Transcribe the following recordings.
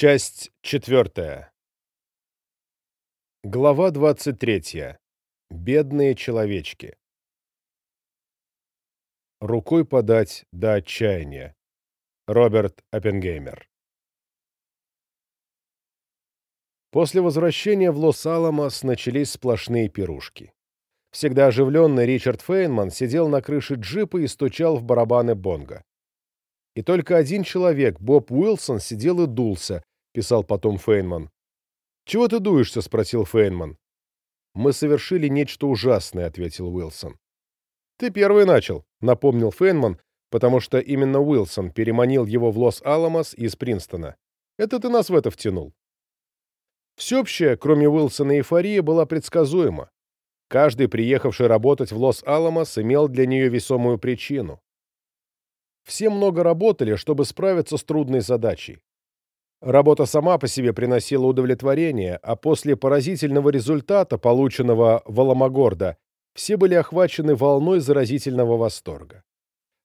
Часть четвертая. Глава 23. Бедные человечки. Рукой подать до отчаяния. Роберт Оппенгеймер. После возвращения в Лос-Аламос начались сплошные пирушки. Всегда оживленный Ричард Фейнман сидел на крыше джипа и стучал в барабаны бонга. И только один человек, Боб Уилсон, сидел и дулся, писал потом Фейнман. «Чего ты дуешься?» — спросил Фейнман. «Мы совершили нечто ужасное», — ответил Уилсон. «Ты первый начал», — напомнил Фейнман, потому что именно Уилсон переманил его в Лос-Аламос из Принстона. «Это ты нас в это втянул». Всеобщая, кроме Уилсона, эйфория была предсказуема. Каждый, приехавший работать в Лос-Аламос, имел для нее весомую причину. Все много работали, чтобы справиться с трудной задачей. Работа сама по себе приносила удовлетворение, а после поразительного результата, полученного в Аламогордо, все были охвачены волной заразительного восторга.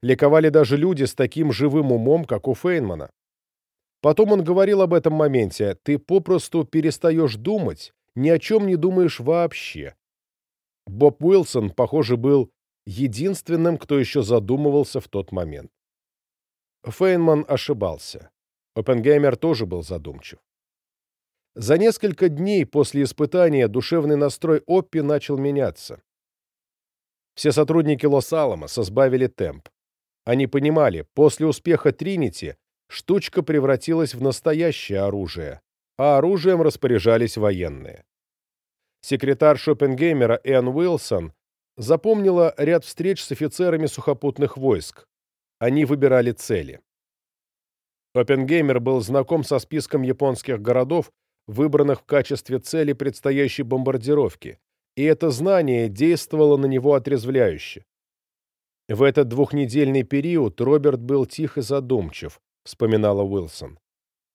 Ликовали даже люди с таким живым умом, как у Фейнмана. Потом он говорил об этом моменте. Ты попросту перестаешь думать, ни о чем не думаешь вообще. Боб Уилсон, похоже, был единственным, кто еще задумывался в тот момент. Фейнман ошибался. Оппенгеймер тоже был задумчив. За несколько дней после испытания душевный настрой Оппи начал меняться. Все сотрудники Лос-Аламоса сбавили темп. Они понимали, после успеха Тринити штучка превратилась в настоящее оружие, а оружием распоряжались военные. Секретарь Шопенгеймера Энн Уилсон запомнила ряд встреч с офицерами сухопутных войск, они выбирали цели. Оппенгеймер был знаком со списком японских городов, выбранных в качестве цели предстоящей бомбардировки, и это знание действовало на него отрезвляюще. В этот двухнедельный период Роберт был тих и задумчив, вспоминала Уилсон.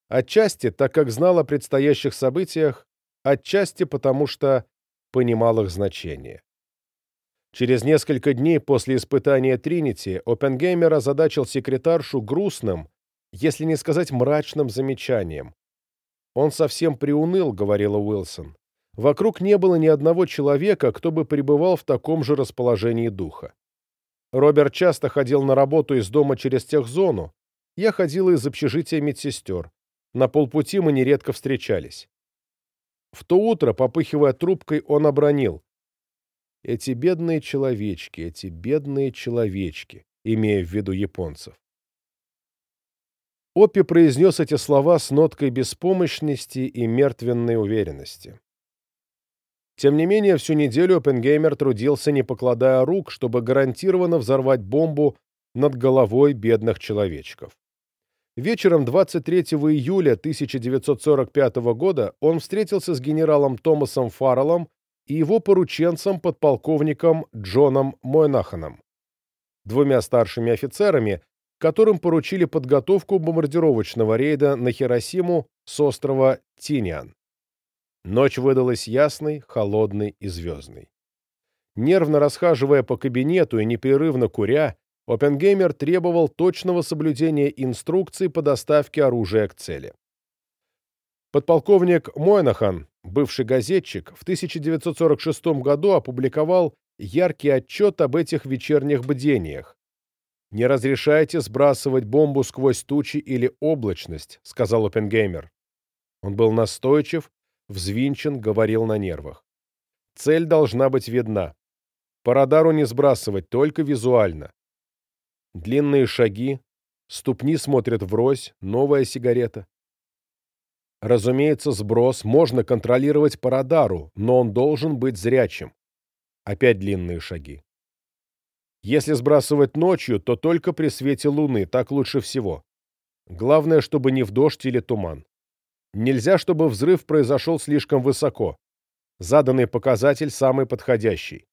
Отчасти, так как знал о предстоящих событиях, отчасти потому, что понимал их значение. Через несколько дней после испытания Тринити Оппенгеймер озадачил секретаршу грустным, если не сказать мрачным замечанием. «Он совсем приуныл», — говорила Уилсон. «Вокруг не было ни одного человека, кто бы пребывал в таком же расположении духа. Роберт часто ходил на работу из дома через техзону. Я ходила из общежития медсестер. На полпути мы нередко встречались. В то утро, попыхивая трубкой, он обронил. Эти бедные человечки, эти бедные человечки, имея в виду японцев. Оппи произнес эти слова с ноткой беспомощности и мертвенной уверенности. Тем не менее, всю неделю Оппенгеймер трудился, не покладая рук, чтобы гарантированно взорвать бомбу над головой бедных человечков. Вечером 23 июля 1945 года он встретился с генералом Томасом Фарреллом и его порученцем подполковником Джоном Мойнаханом, двумя старшими офицерами, которым поручили подготовку бомбардировочного рейда на Хиросиму с острова Тиниан. Ночь выдалась ясной, холодной и звездной. Нервно расхаживая по кабинету и непрерывно куря, Оппенгеймер требовал точного соблюдения инструкций по доставке оружия к цели. Подполковник Мойнахан бывший газетчик, в 1946 году опубликовал яркий отчет об этих вечерних бдениях. «Не разрешайте сбрасывать бомбу сквозь тучи или облачность», — сказал Оппенгеймер. Он был настойчив, взвинчен, говорил на нервах. Цель должна быть видна. По радару не сбрасывать, только визуально. Длинные шаги, ступни смотрят врозь, новая сигарета. Разумеется, сброс можно контролировать по радару, но он должен быть зрячим. Опять длинные шаги. Если сбрасывать ночью, то только при свете луны, так лучше всего. Главное, чтобы не в дождь или туман. Нельзя, чтобы взрыв произошел слишком высоко. Заданный показатель самый подходящий.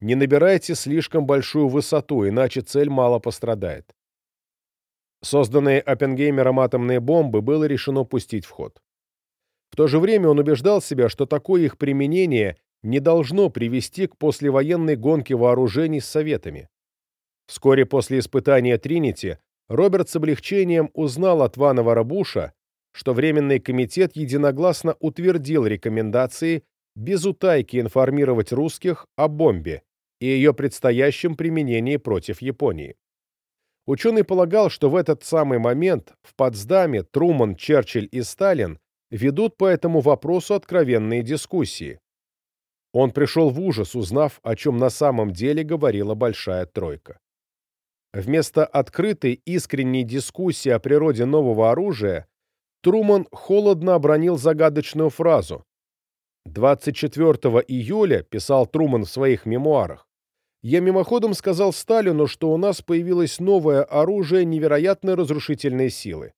Не набирайте слишком большую высоту, иначе цель мало пострадает. Созданные Оппенгеймером атомные бомбы было решено пустить в ход. В то же время он убеждал себя, что такое их применение не должно привести к послевоенной гонке вооружений с Советами. Вскоре после испытания Тринити Роберт с облегчением узнал от Вана Варабуша, что Временный комитет единогласно утвердил рекомендации без утайки информировать русских о бомбе и ее предстоящем применении против Японии. Ученый полагал, что в этот самый момент в Потсдаме Труман, Черчилль и Сталин ведут по этому вопросу откровенные дискуссии. Он пришел в ужас, узнав, о чем на самом деле говорила Большая Тройка. Вместо открытой искренней дискуссии о природе нового оружия Труман холодно обронил загадочную фразу. 24 июля, писал Труман в своих мемуарах, я мимоходом сказал Сталину, что у нас появилось новое оружие невероятной разрушительной силы.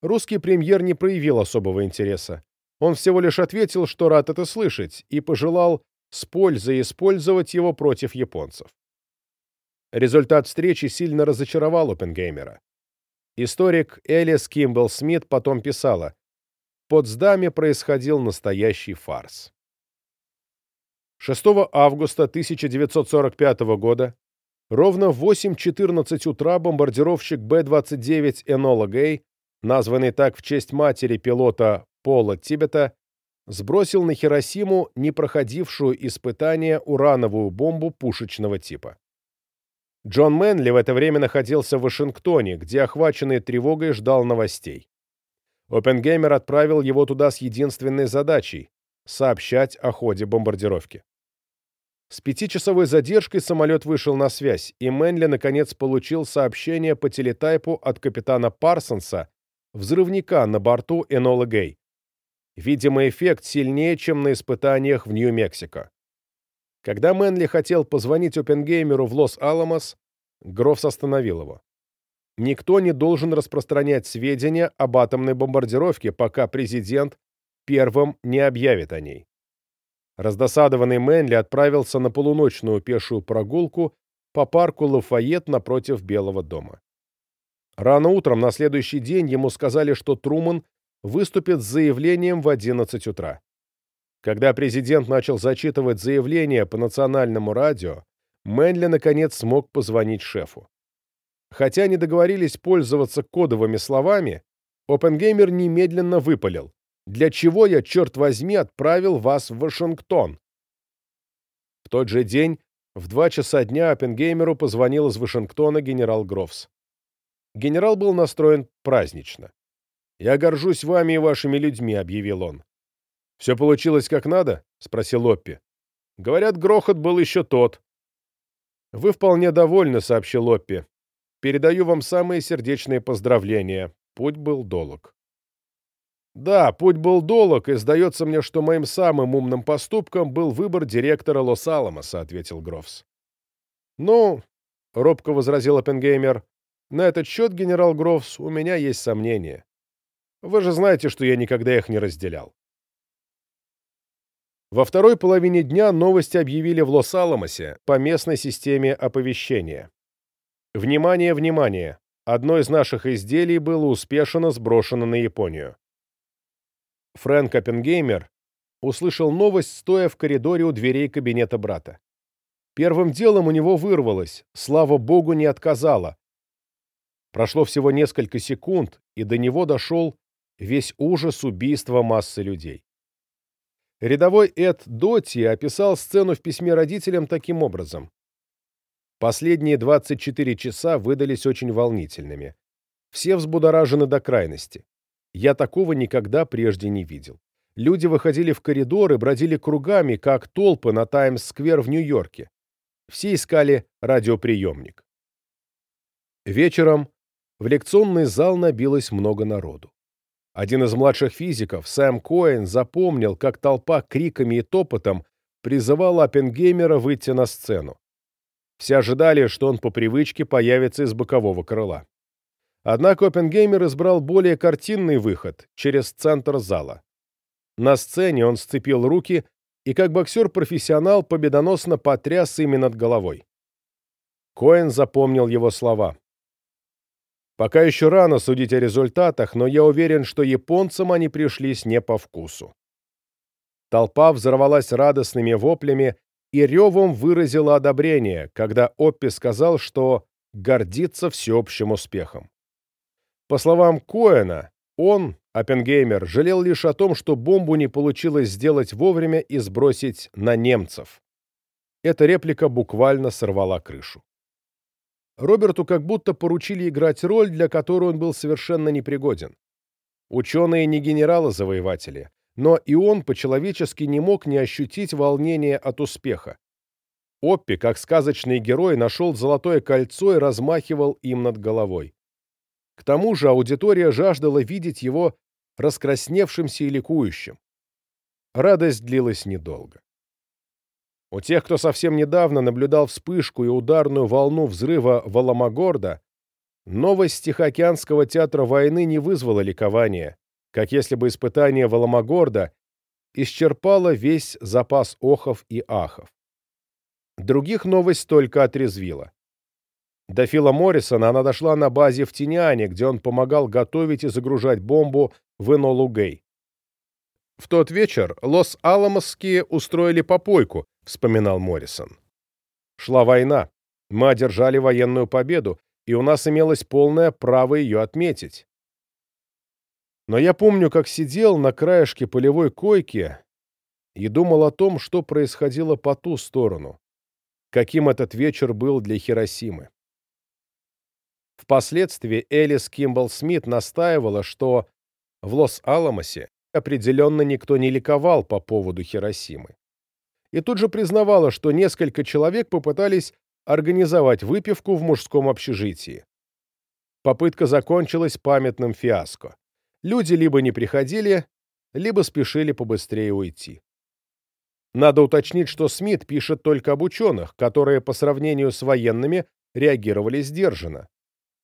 Русский премьер не проявил особого интереса. Он всего лишь ответил, что рад это слышать, и пожелал с пользой использовать его против японцев. Результат встречи сильно разочаровал Оппенгеймера. Историк Элис Кимбл Смит потом писала, «В Потсдаме происходил настоящий фарс». 6 августа 1945 года ровно в 8.14 утра бомбардировщик Б-29 Энола Гей, названный так в честь матери пилота Пола Тибета, сбросил на Хиросиму непроходившую испытание урановую бомбу пушечного типа. Джон Мэнли в это время находился в Вашингтоне, где, охваченный тревогой, ждал новостей. Оппенгеймер отправил его туда с единственной задачей — сообщать о ходе бомбардировки. С пятичасовой задержкой самолет вышел на связь, и Мэнли наконец получил сообщение по телетайпу от капитана Парсонса, взрывника на борту Энола Гей. Видимо, эффект сильнее, чем на испытаниях в Нью-Мексико. Когда Мэнли хотел позвонить Оппенгеймеру в Лос-Аламос, Гровс остановил его. Никто не должен распространять сведения об атомной бомбардировке, пока президент первым не объявит о ней. Раздосадованный Мэнли отправился на полуночную пешую прогулку по парку Лафайет напротив Белого дома. Рано утром на следующий день ему сказали, что Труман выступит с заявлением в 11 утра. Когда президент начал зачитывать заявление по национальному радио, Мэнли наконец смог позвонить шефу. Хотя они договорились пользоваться кодовыми словами, Оппенгеймер немедленно выпалил. Для чего я, черт возьми, отправил вас в Вашингтон? В тот же день в два часа дня Оппенгеймеру позвонил из Вашингтона генерал Грофс. Генерал был настроен празднично. «Я горжусь вами и вашими людьми», — объявил он. «Все получилось как надо?» — спросил Лоппи. «Говорят, грохот был еще тот». «Вы вполне довольны», — сообщил Лоппи. «Передаю вам самые сердечные поздравления. Путь был долг». Да, путь был долг, и сдается мне, что моим самым умным поступком был выбор директора Лос-Аламоса, ответил Грофс. Ну, робко возразил Оппенгеймер, на этот счет, генерал Грофс, у меня есть сомнения. Вы же знаете, что я никогда их не разделял. Во второй половине дня новости объявили в Лос-Аламосе по местной системе оповещения. Внимание, внимание! Одно из наших изделий было успешно сброшено на Японию. Фрэнк Оппенгеймер услышал новость, стоя в коридоре у дверей кабинета брата. Первым делом у него вырвалось, слава богу, не отказала. Прошло всего несколько секунд, и до него дошел весь ужас убийства массы людей. Рядовой Эд Доти описал сцену в письме родителям таким образом. Последние 24 часа выдались очень волнительными. Все взбудоражены до крайности. Я такого никогда прежде не видел. Люди выходили в коридоры, бродили кругами, как толпы на Таймс-сквер в Нью-Йорке. Все искали радиоприемник. Вечером в лекционный зал набилось много народу. Один из младших физиков, Сэм Коэн, запомнил, как толпа криками и топотом призывала Оппенгеймера выйти на сцену. Все ожидали, что он по привычке появится из бокового крыла. Однако Оппенгеймер избрал более картинный выход через центр зала. На сцене он сцепил руки и, как боксер-профессионал, победоносно потряс ими над головой. Коэн запомнил его слова. «Пока еще рано судить о результатах, но я уверен, что японцам они пришлись не по вкусу». Толпа взорвалась радостными воплями и ревом выразила одобрение, когда Оппи сказал, что гордится всеобщим успехом. По словам Коэна, Он, Оппенгеймер, жалел лишь о том, что бомбу не получилось сделать вовремя и сбросить на немцев. Эта реплика буквально сорвала крышу. Роберту как будто поручили играть роль, для которой он был совершенно непригоден. Ученые не генералы-завоеватели, но и он по-человечески не мог не ощутить волнения от успеха. Оппи, как сказочный герой, нашел золотое кольцо и размахивал им над головой. К тому же аудитория жаждала видеть его раскрасневшимся и ликующим. Радость длилась недолго. У тех, кто совсем недавно наблюдал вспышку и ударную волну взрыва Валамагорда, новость Тихоокеанского театра войны не вызвала ликования, как если бы испытание Валамагорда исчерпало весь запас охов и ахов. Других новость только отрезвила. До Фила Моррисона она дошла на базе в Тиниане, где он помогал готовить и загружать бомбу в Энолу Гэй. В тот вечер Лос-Аламосские устроили попойку, вспоминал Моррисон. Шла война. Мы одержали военную победу, и у нас имелось полное право ее отметить. Но я помню, как сидел на краешке полевой койки и думал о том, что происходило по ту сторону, каким этот вечер был для Хиросимы. Впоследствии Элис Кимбл Смит настаивала, что в Лос-Аламосе определенно никто не ликовал по поводу Хиросимы. И тут же признавала, что несколько человек попытались организовать выпивку в мужском общежитии. Попытка закончилась памятным фиаско. Люди либо не приходили, либо спешили побыстрее уйти. Надо уточнить, что Смит пишет только об ученых, которые по сравнению с военными реагировали сдержанно.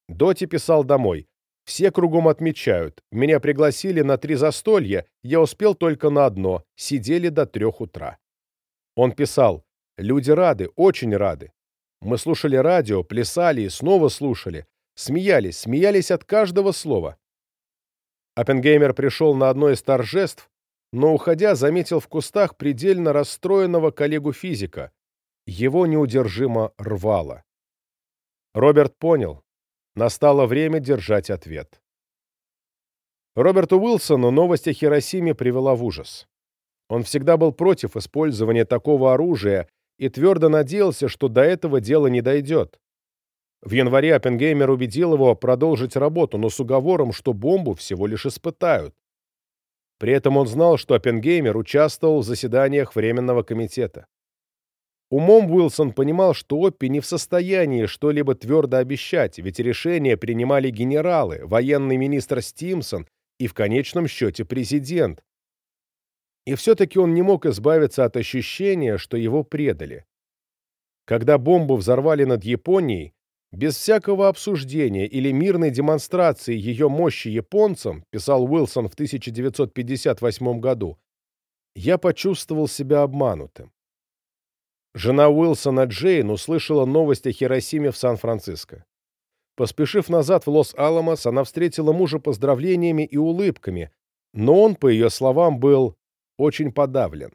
Доти писал домой. «Все кругом отмечают. Меня пригласили на три застолья, я успел только на одно, сидели до трех утра». Он писал. «Люди рады, очень рады. Мы слушали радио, плясали и снова слушали. Смеялись, смеялись от каждого слова». Оппенгеймер пришел на одно из торжеств, но, уходя, заметил в кустах предельно расстроенного коллегу-физика. Его неудержимо рвало. Роберт понял, Настало время держать ответ. Роберту Уилсону новость о Хиросиме привела в ужас. Он всегда был против использования такого оружия и твердо надеялся, что до этого дело не дойдет. В январе Оппенгеймер убедил его продолжить работу, но с уговором, что бомбу всего лишь испытают. При этом он знал, что Оппенгеймер участвовал в заседаниях Временного комитета. Умом Уилсон понимал, что Оппи не в состоянии что-либо твердо обещать, ведь решения принимали генералы, военный министр Стимсон и, в конечном счете, президент. И все-таки он не мог избавиться от ощущения, что его предали. Когда бомбу взорвали над Японией, без всякого обсуждения или мирной демонстрации ее мощи японцам, писал Уилсон в 1958 году, я почувствовал себя обманутым. Жена Уилсона Джейн услышала новость о Хиросиме в Сан-Франциско. Поспешив назад в Лос-Аламос, она встретила мужа поздравлениями и улыбками, но он, по ее словам, был очень подавлен.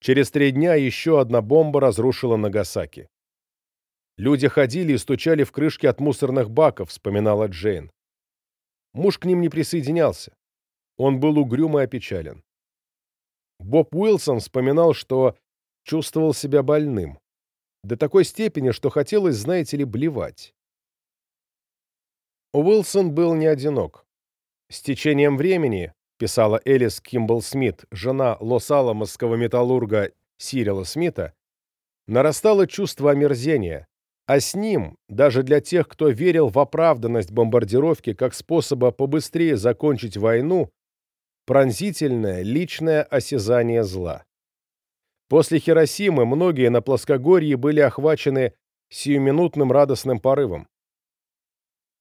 Через три дня еще одна бомба разрушила Нагасаки. «Люди ходили и стучали в крышки от мусорных баков», — вспоминала Джейн. Муж к ним не присоединялся. Он был угрюм и опечален. Боб Уилсон вспоминал, что чувствовал себя больным. До такой степени, что хотелось, знаете ли, блевать. Уилсон был не одинок. С течением времени, писала Элис Кимбл Смит, жена лос-аламосского металлурга Сирила Смита, нарастало чувство омерзения, а с ним, даже для тех, кто верил в оправданность бомбардировки как способа побыстрее закончить войну, пронзительное личное осязание зла. После Хиросимы многие на плоскогорье были охвачены сиюминутным радостным порывом.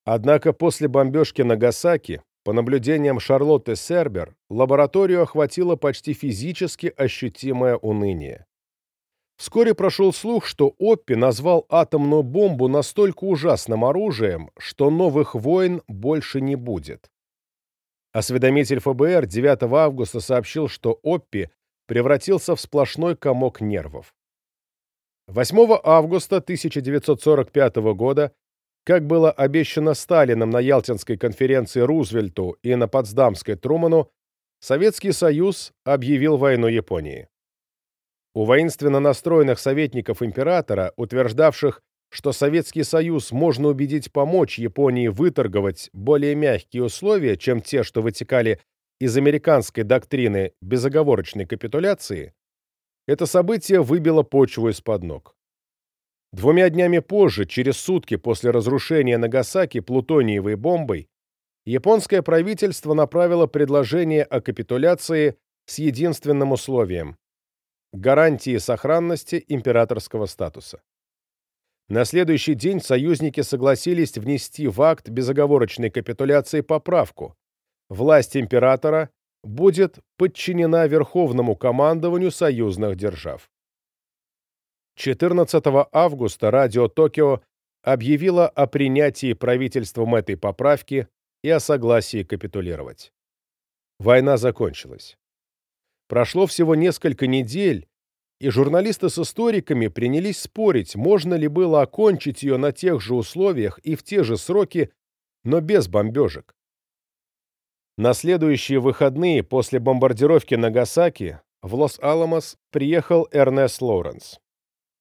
Однако после бомбежки Нагасаки, по наблюдениям Шарлотты Сербер, лабораторию охватило почти физически ощутимое уныние. Вскоре прошел слух, что Оппи назвал атомную бомбу настолько ужасным оружием, что новых войн больше не будет. Осведомитель ФБР 9 августа сообщил, что Оппи превратился в сплошной комок нервов. 8 августа 1945 года как было обещано Сталином на Ялтинской конференции Рузвельту и на Потсдамской Труману, Советский Союз объявил войну Японии. У воинственно настроенных советников императора, утверждавших, что Советский Союз можно убедить помочь Японии выторговать более мягкие условия, чем те, что вытекали из американской доктрины безоговорочной капитуляции, это событие выбило почву из-под ног. Двумя днями позже, через сутки после разрушения Нагасаки плутониевой бомбой, японское правительство направило предложение о капитуляции с единственным условием – гарантии сохранности императорского статуса. На следующий день союзники согласились внести в акт безоговорочной капитуляции поправку. Власть императора будет подчинена Верховному командованию союзных держав. 14 августа радио Токио объявило о принятии правительством этой поправки и о согласии капитулировать. Война закончилась. Прошло всего несколько недель, и журналисты с историками принялись спорить, можно ли было окончить ее на тех же условиях и в те же сроки, но без бомбежек. На следующие выходные после бомбардировки Нагасаки в Лос-Аламос приехал Эрнест Лоуренс.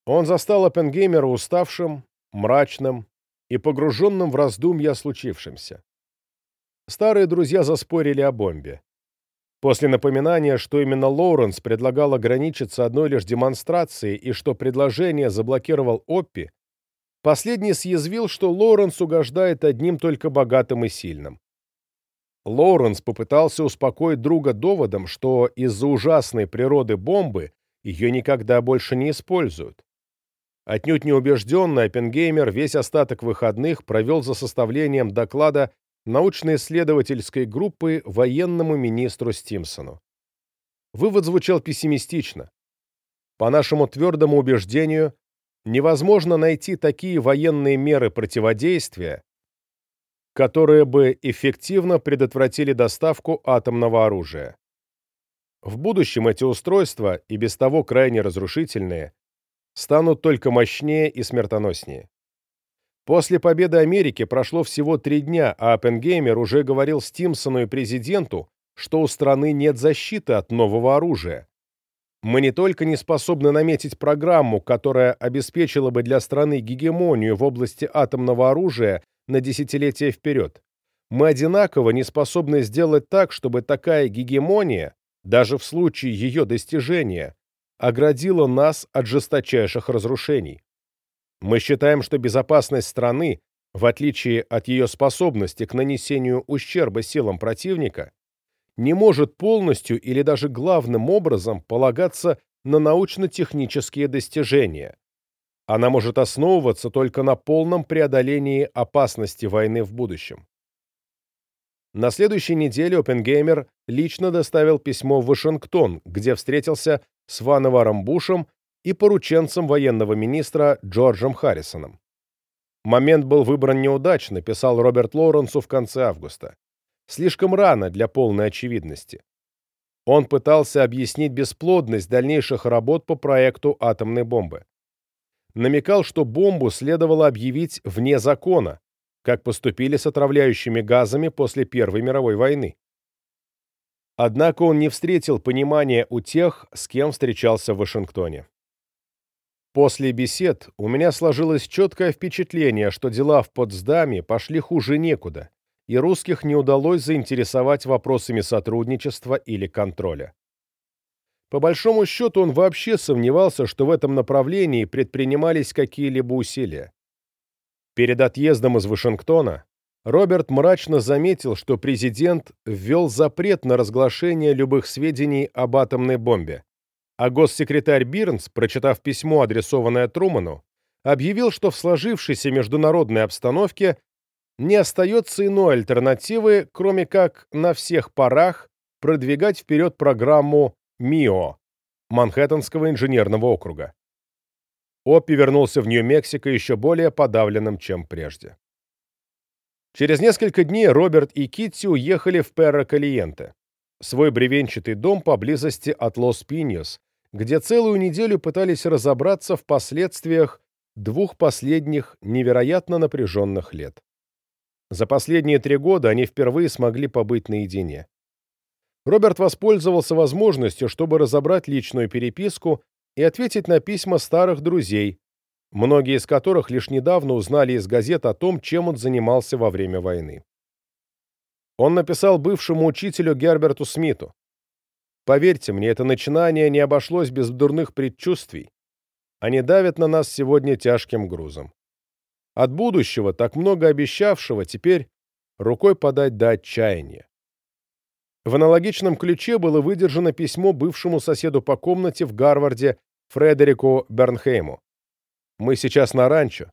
Он застал Оппенгеймера уставшим, мрачным и погруженным в раздумья о случившемся. Старые друзья заспорили о бомбе. После напоминания, что именно Лоуренс предлагал ограничиться одной лишь демонстрацией и что предложение заблокировал Оппи, последний съязвил, что Лоуренс угождает одним только богатым и сильным. Лоуренс попытался успокоить друга доводом, что из-за ужасной природы бомбы ее никогда больше не используют. Отнюдь неубежденный Оппенгеймер весь остаток выходных провел за составлением доклада научно-исследовательской группы военному министру Стимсону. Вывод звучал пессимистично. По нашему твердому убеждению, невозможно найти такие военные меры противодействия, которые бы эффективно предотвратили доставку атомного оружия. В будущем эти устройства, и без того крайне разрушительные, станут только мощнее и смертоноснее. После победы Америки прошло всего три дня, а Оппенгеймер уже говорил Стимсону и президенту, что у страны нет защиты от нового оружия. Мы не только не способны наметить программу, которая обеспечила бы для страны гегемонию в области атомного оружия на десятилетия вперед, мы одинаково не способны сделать так, чтобы такая гегемония, даже в случае ее достижения, оградила нас от жесточайших разрушений. Мы считаем, что безопасность страны, в отличие от ее способности к нанесению ущерба силам противника, не может полностью или даже главным образом полагаться на научно-технические достижения. Она может основываться только на полном преодолении опасности войны в будущем. На следующей неделе Оппенгеймер лично доставил письмо в Вашингтон, где встретился с Вановаром Бушем и порученцем военного министра Джорджем Харрисоном. Момент был выбран неудачно, писал Роберт Лоуренсу в конце августа. Слишком рано для полной очевидности. Он пытался объяснить бесплодность дальнейших работ по проекту атомной бомбы. Намекал, что бомбу следовало объявить вне закона, как поступили с отравляющими газами после Первой мировой войны. Однако он не встретил понимания у тех, с кем встречался в Вашингтоне. После бесед у меня сложилось четкое впечатление, что дела в Потсдаме пошли хуже некуда, и русских не удалось заинтересовать вопросами сотрудничества или контроля. По большому счету он вообще сомневался, что в этом направлении предпринимались какие-либо усилия. Перед отъездом из Вашингтона Роберт мрачно заметил, что президент ввел запрет на разглашение любых сведений об атомной бомбе, а госсекретарь Бирнс, прочитав письмо, адресованное Труману, объявил, что в сложившейся международной обстановке не остается иной альтернативы, кроме как на всех парах продвигать вперед программу МИО Манхэттенского инженерного округа. Оппи вернулся в Нью-Мексико еще более подавленным, чем прежде. Через несколько дней Роберт и Китти уехали в Перро-Калиенте, свой бревенчатый дом поблизости от Лос-Пиньос, где целую неделю пытались разобраться в последствиях двух последних невероятно напряженных лет. За последние три года они впервые смогли побыть наедине. Роберт воспользовался возможностью, чтобы разобрать личную переписку и ответить на письма старых друзей, многие из которых лишь недавно узнали из газет о том, чем он занимался во время войны. Он написал бывшему учителю Герберту Смиту. «Поверьте мне, это начинание не обошлось без дурных предчувствий. Они давят на нас сегодня тяжким грузом. От будущего, так много обещавшего, теперь рукой подать до отчаяния. В аналогичном ключе было выдержано письмо бывшему соседу по комнате в Гарварде Фредерику Бернхейму. «Мы сейчас на ранчо,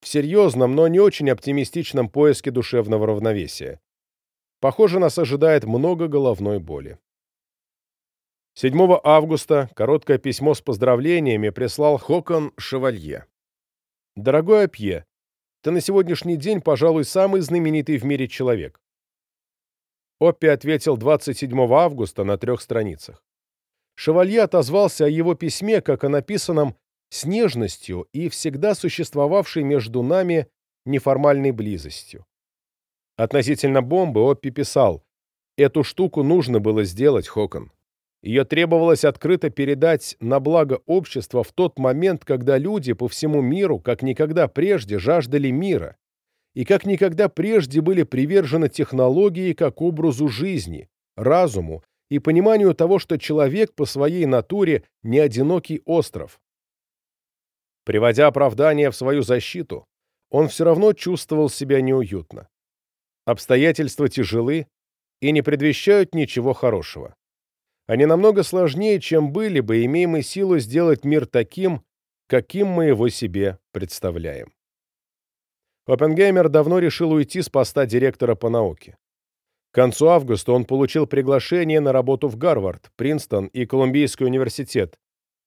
в серьезном, но не очень оптимистичном поиске душевного равновесия. Похоже, нас ожидает много головной боли. 7 августа короткое письмо с поздравлениями прислал Хокон Шевалье. «Дорогой Апье, ты на сегодняшний день, пожалуй, самый знаменитый в мире человек». Оппи ответил 27 августа на трех страницах. Шевалье отозвался о его письме, как о написанном с нежностью и всегда существовавшей между нами неформальной близостью. Относительно бомбы Оппи писал, «Эту штуку нужно было сделать, Хокон. Ее требовалось открыто передать на благо общества в тот момент, когда люди по всему миру, как никогда прежде, жаждали мира, и как никогда прежде были привержены технологии как образу жизни, разуму и пониманию того, что человек по своей натуре не одинокий остров. Приводя оправдание в свою защиту, он все равно чувствовал себя неуютно. Обстоятельства тяжелы и не предвещают ничего хорошего. Они намного сложнее, чем были бы, имеем мы силу сделать мир таким, каким мы его себе представляем. Оппенгеймер давно решил уйти с поста директора по науке. К концу августа он получил приглашение на работу в Гарвард, Принстон и Колумбийский университет,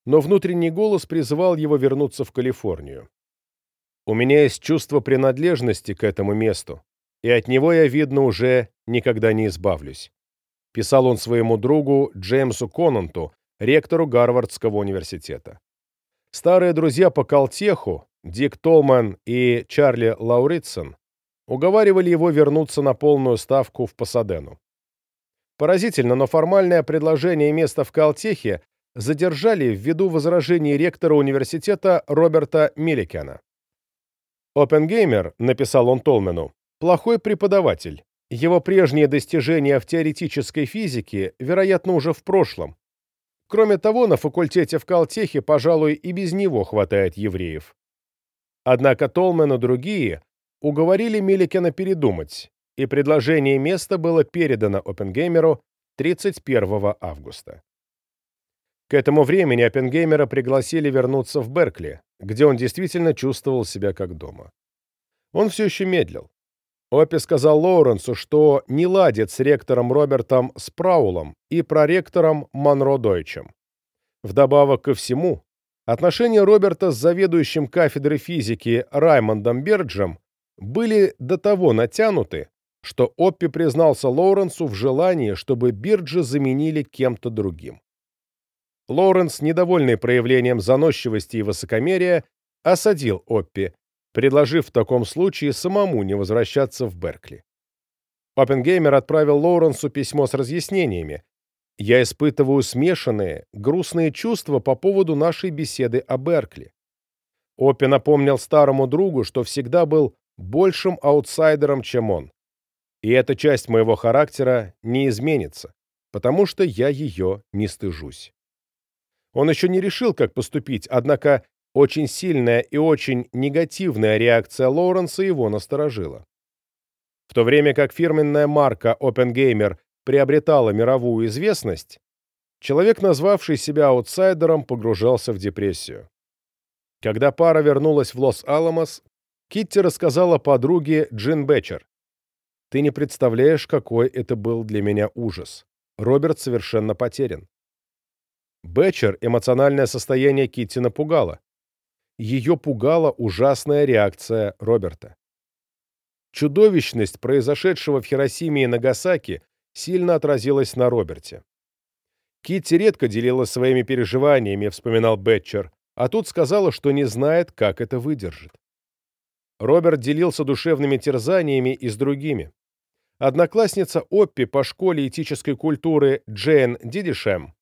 но внутренний голос призывал его вернуться в Калифорнию. «У меня есть чувство принадлежности к этому месту, и от него я, видно, уже никогда не избавлюсь», писал он своему другу Джеймсу Конанту, ректору Гарвардского университета. Старые друзья по Калтеху, Дик Толман и Чарли Лауритсон, уговаривали его вернуться на полную ставку в Пасадену. Поразительно, но формальное предложение места в Калтехе задержали ввиду возражений ректора университета Роберта Милликена. «Опенгеймер», — написал он Толмену, плохой преподаватель. Его прежние достижения в теоретической физике, вероятно, уже в прошлом. Кроме того, на факультете в Калтехе, пожалуй, и без него хватает евреев. Однако Толмен и другие уговорили Миликена передумать, и предложение места было передано Оппенгеймеру 31 августа. К этому времени Оппенгеймера пригласили вернуться в Беркли, где он действительно чувствовал себя как дома. Он все еще медлил. Оппи сказал Лоуренсу, что не ладит с ректором Робертом Спраулом и проректором Монро Дойчем. Вдобавок ко всему, отношения Роберта с заведующим кафедрой физики Раймондом Берджем были до того натянуты, что Оппи признался Лоуренсу в желании, чтобы Бирджа заменили кем-то другим. Лоуренс, недовольный проявлением заносчивости и высокомерия, осадил Оппи, предложив в таком случае самому не возвращаться в Беркли. Оппенгеймер отправил Лоуренсу письмо с разъяснениями. «Я испытываю смешанные, грустные чувства по поводу нашей беседы о Беркли». Оппи напомнил старому другу, что всегда был большим аутсайдером, чем он. И эта часть моего характера не изменится, потому что я ее не стыжусь. Он еще не решил, как поступить, однако очень сильная и очень негативная реакция Лоуренса его насторожила. В то время как фирменная марка Оппенгеймер приобретала мировую известность, человек, назвавший себя аутсайдером, погружался в депрессию. Когда пара вернулась в Лос-Аламос, Китти рассказала подруге Джин Бетчер. «Ты не представляешь, какой это был для меня ужас. Роберт совершенно потерян». Бетчер эмоциональное состояние Китти напугало ее пугала ужасная реакция Роберта. Чудовищность произошедшего в Хиросиме и Нагасаки сильно отразилась на Роберте. Китти редко делилась своими переживаниями, вспоминал Бетчер, а тут сказала, что не знает, как это выдержит. Роберт делился душевными терзаниями и с другими. Одноклассница Оппи по школе этической культуры Джейн Дидишем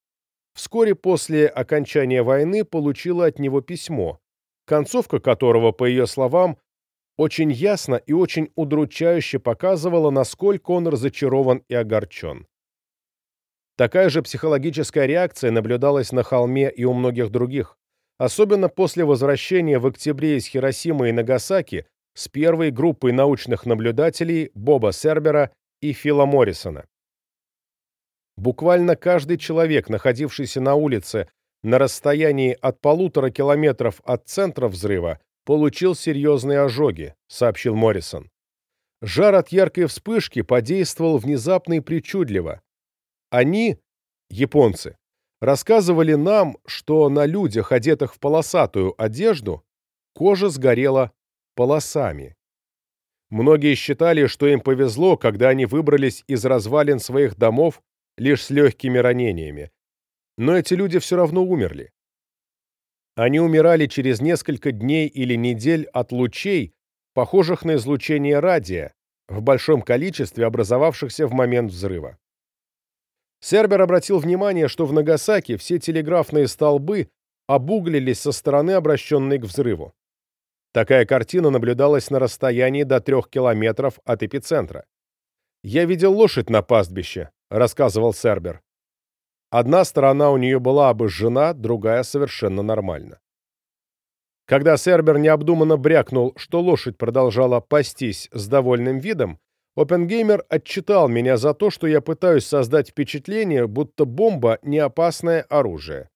вскоре после окончания войны получила от него письмо, концовка которого, по ее словам, очень ясно и очень удручающе показывала, насколько он разочарован и огорчен. Такая же психологическая реакция наблюдалась на холме и у многих других, особенно после возвращения в октябре из Хиросимы и Нагасаки с первой группой научных наблюдателей Боба Сербера и Фила Моррисона. Буквально каждый человек, находившийся на улице на расстоянии от полутора километров от центра взрыва, получил серьезные ожоги, сообщил Моррисон. Жар от яркой вспышки подействовал внезапно и причудливо. Они, японцы, рассказывали нам, что на людях, одетых в полосатую одежду, кожа сгорела полосами. Многие считали, что им повезло, когда они выбрались из развалин своих домов лишь с легкими ранениями. Но эти люди все равно умерли. Они умирали через несколько дней или недель от лучей, похожих на излучение радия, в большом количестве образовавшихся в момент взрыва. Сербер обратил внимание, что в Нагасаки все телеграфные столбы обуглились со стороны, обращенной к взрыву. Такая картина наблюдалась на расстоянии до трех километров от эпицентра. «Я видел лошадь на пастбище», — рассказывал Сербер. Одна сторона у нее была обожжена, другая совершенно нормально. Когда Сербер необдуманно брякнул, что лошадь продолжала пастись с довольным видом, Опенгеймер отчитал меня за то, что я пытаюсь создать впечатление, будто бомба — не опасное оружие.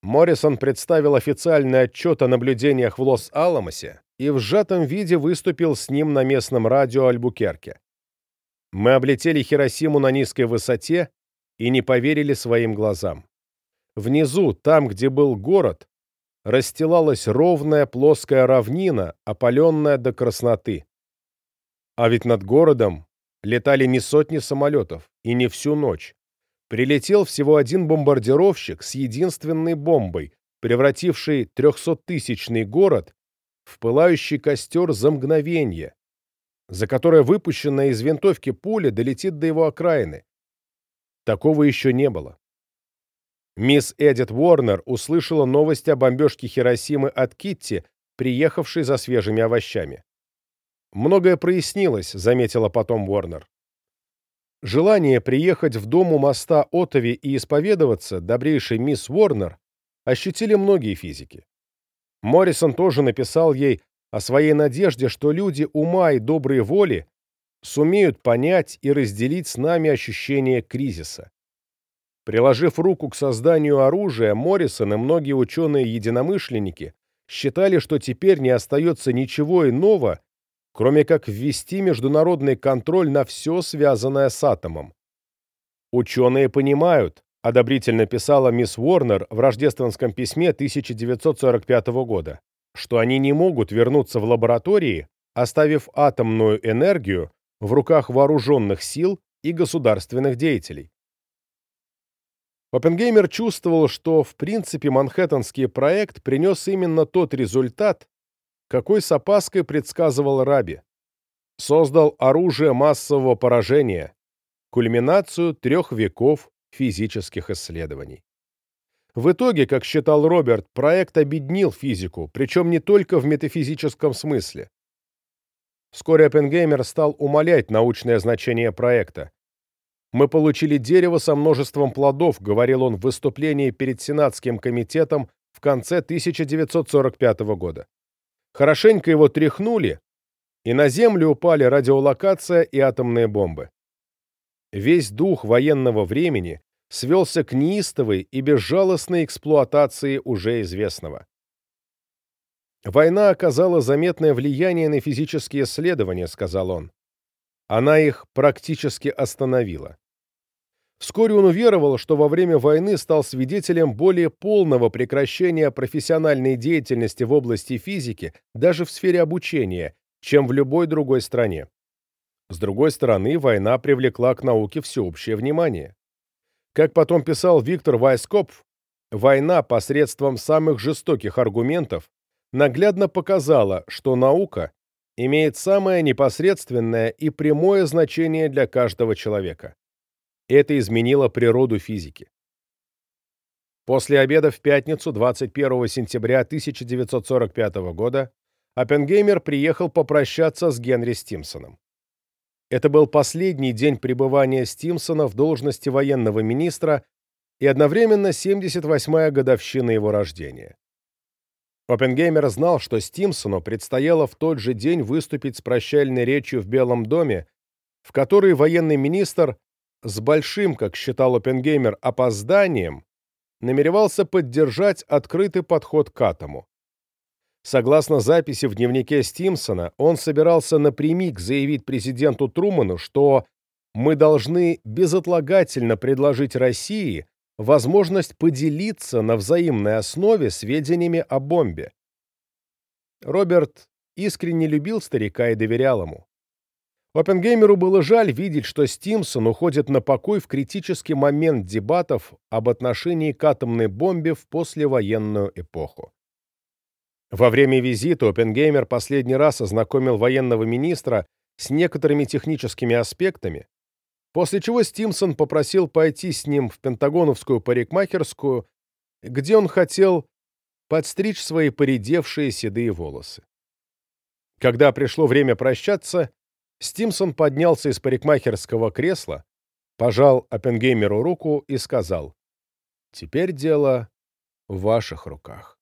Моррисон представил официальный отчет о наблюдениях в Лос-Аламосе и в сжатом виде выступил с ним на местном радио Альбукерке. Мы облетели Хиросиму на низкой высоте и не поверили своим глазам. Внизу, там, где был город, расстилалась ровная плоская равнина, опаленная до красноты. А ведь над городом летали не сотни самолетов, и не всю ночь прилетел всего один бомбардировщик с единственной бомбой, превратившей трехсоттысячный город в пылающий костер за мгновение, за которое выпущенная из винтовки пуля долетит до его окраины. Такого еще не было. Мисс Эдит Уорнер услышала новость о бомбежке Хиросимы от Китти, приехавшей за свежими овощами. «Многое прояснилось», — заметила потом Уорнер. Желание приехать в дом у моста Отови и исповедоваться добрейшей мисс Уорнер ощутили многие физики. Моррисон тоже написал ей о своей надежде, что люди ума и доброй воли сумеют понять и разделить с нами ощущение кризиса. Приложив руку к созданию оружия, Моррисон и многие ученые-единомышленники считали, что теперь не остается ничего иного, кроме как ввести международный контроль на все, связанное с атомом. «Ученые понимают», — одобрительно писала мисс Уорнер в рождественском письме 1945 года, что они не могут вернуться в лаборатории, оставив атомную энергию в руках вооруженных сил и государственных деятелей. Оппенгеймер чувствовал, что в принципе Манхэттенский проект принес именно тот результат, какой с опаской предсказывал Раби. Создал оружие массового поражения, кульминацию трех веков физических исследований. В итоге, как считал Роберт, проект объединил физику, причем не только в метафизическом смысле. Вскоре Оппенгеймер стал умалять научное значение проекта. «Мы получили дерево со множеством плодов», — говорил он в выступлении перед Сенатским комитетом в конце 1945 года. Хорошенько его тряхнули, и на землю упали радиолокация и атомные бомбы. Весь дух военного времени свелся к неистовой и безжалостной эксплуатации уже известного. «Война оказала заметное влияние на физические исследования», — сказал он. Она их практически остановила. Вскоре он уверовал, что во время войны стал свидетелем более полного прекращения профессиональной деятельности в области физики, даже в сфере обучения, чем в любой другой стране. С другой стороны, война привлекла к науке всеобщее внимание. Как потом писал Виктор Вайскопф, война посредством самых жестоких аргументов наглядно показала, что наука имеет самое непосредственное и прямое значение для каждого человека. Это изменило природу физики. После обеда в пятницу 21 сентября 1945 года Оппенгеймер приехал попрощаться с Генри Стимсоном. Это был последний день пребывания Стимсона в должности военного министра и одновременно 78-я годовщина его рождения. Оппенгеймер знал, что Стимсону предстояло в тот же день выступить с прощальной речью в Белом доме, в которой военный министр с большим, как считал Оппенгеймер, опозданием намеревался поддержать открытый подход к атому. Согласно записи в дневнике Стимсона, он собирался напрямик заявить президенту Труману, что мы должны безотлагательно предложить России возможность поделиться на взаимной основе сведениями о бомбе. Роберт искренне любил старика и доверял ему. Оппенгеймеру было жаль видеть, что Стимсон уходит на покой в критический момент дебатов об отношении к атомной бомбе в послевоенную эпоху. Во время визита Оппенгеймер последний раз ознакомил военного министра с некоторыми техническими аспектами, после чего Стимсон попросил пойти с ним в пентагоновскую парикмахерскую, где он хотел подстричь свои поредевшие седые волосы. Когда пришло время прощаться, Стимсон поднялся из парикмахерского кресла, пожал Оппенгеймеру руку и сказал, «Теперь дело в ваших руках».